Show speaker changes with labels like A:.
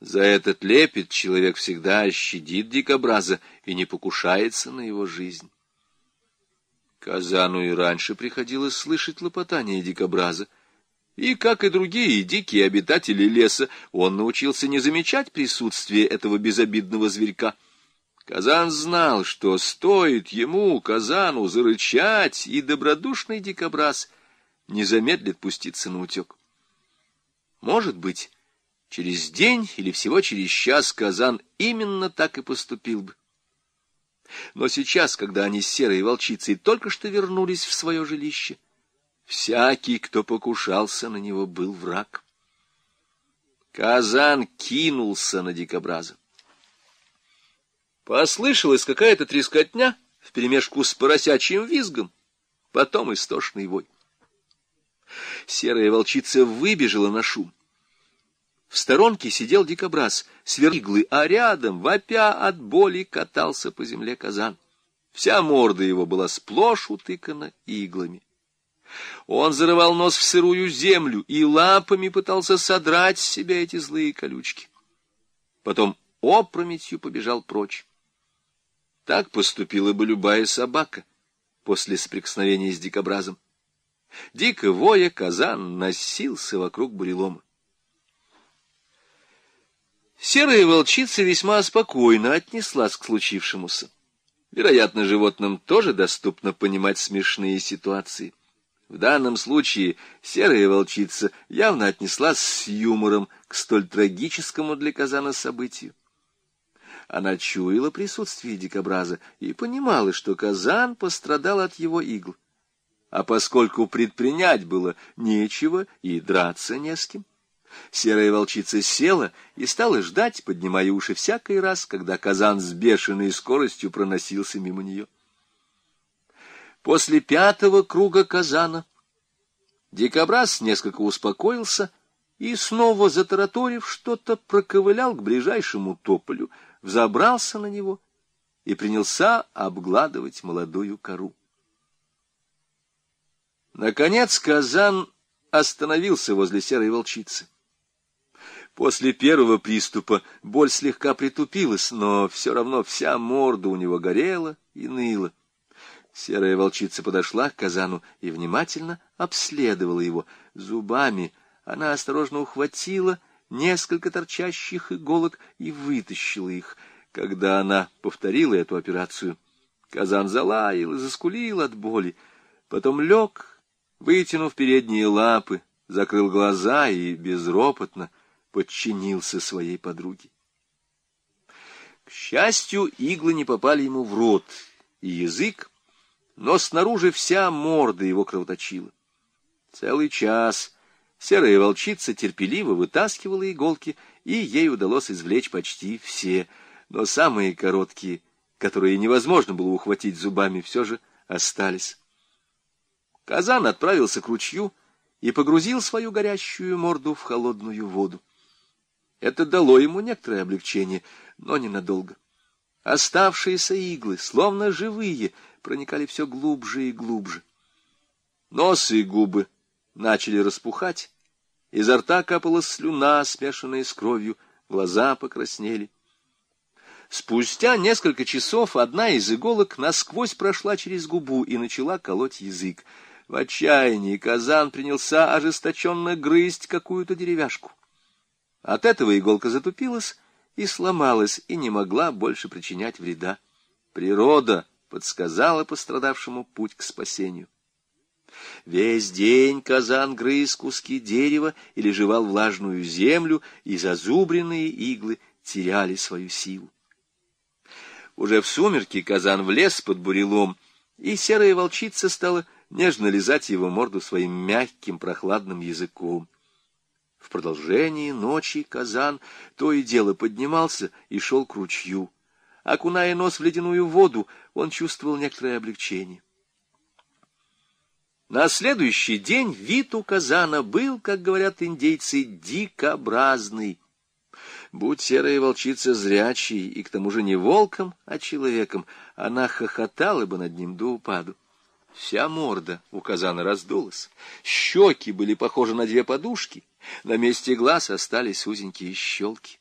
A: За этот лепет человек всегда щадит дикобраза и не покушается на его жизнь. Казану и раньше приходилось слышать лопотание дикобраза, и, как и другие дикие обитатели леса, он научился не замечать присутствие этого безобидного зверька. Казан знал, что стоит ему, Казану, зарычать, и добродушный дикобраз не замедлит пуститься на утек. Может быть, через день или всего через час Казан именно так и поступил бы. Но сейчас, когда они с серой волчицей только что вернулись в свое жилище, Всякий, кто покушался на него, был враг. Казан кинулся на дикобраза. Послышалась какая-то трескотня вперемешку с поросячьим визгом, потом истошный вой. Серая волчица выбежала на шум. В сторонке сидел дикобраз, свериглый, а рядом, вопя от боли, катался по земле казан. Вся морда его была сплошь утыкана иглами. Он зарывал нос в сырую землю и лапами пытался содрать с себя эти злые колючки. Потом опрометью побежал прочь. Так поступила бы любая собака после соприкосновения с дикобразом. Дико воя казан носился вокруг бурелома. Серая волчица весьма спокойно отнеслась к случившемуся. Вероятно, животным тоже доступно понимать смешные ситуации. В данном случае серая волчица явно отнеслась с юмором к столь трагическому для Казана событию. Она чуяла присутствие дикобраза и понимала, что Казан пострадал от его игл. А поскольку предпринять было нечего и драться не с кем, серая волчица села и стала ждать, поднимая уши всякий раз, когда Казан с бешеной скоростью проносился мимо нее. После пятого круга казана дикобраз несколько успокоился и, снова затараторив что-то, проковылял к ближайшему тополю, взобрался на него и принялся обгладывать молодую кору. Наконец казан остановился возле серой волчицы. После первого приступа боль слегка притупилась, но все равно вся морда у него горела и ныла. Серая волчица подошла к казану и внимательно обследовала его. Зубами она осторожно ухватила несколько торчащих иголок и вытащила их. Когда она повторила эту операцию, казан залаял и заскулил от боли. Потом лег, вытянув передние лапы, закрыл глаза и безропотно подчинился своей подруге. К счастью, иглы не попали ему в рот, и язык но снаружи вся морда его кровоточила. Целый час серая волчица терпеливо вытаскивала иголки, и ей удалось извлечь почти все, но самые короткие, которые невозможно было ухватить зубами, все же остались. Казан отправился к ручью и погрузил свою горящую морду в холодную воду. Это дало ему некоторое облегчение, но ненадолго. Оставшиеся иглы, словно живые, проникали все глубже и глубже. Нос и губы начали распухать, изо рта капала слюна, смешанная с кровью, глаза покраснели. Спустя несколько часов одна из иголок насквозь прошла через губу и начала колоть язык. В отчаянии казан принялся ожесточенно грызть какую-то деревяшку. От этого иголка затупилась и сломалась, и не могла больше причинять вреда. Природа подсказала пострадавшему путь к спасению. Весь день казан грыз куски дерева или жевал влажную землю, и зазубренные иглы теряли свою силу. Уже в сумерки казан влез под бурелом, и серая волчица стала нежно лизать его морду своим мягким прохладным языком. В продолжении ночи казан то и дело поднимался и шел к ручью. Окуная нос в ледяную воду, он чувствовал некоторое облегчение. На следующий день вид у казана был, как говорят индейцы, дикобразный. Будь серая волчица зрячей и к тому же не волком, а человеком, она хохотала бы над ним до упаду. Вся морда у казана раздулась, щеки были похожи на две подушки, на месте глаз остались узенькие щелки.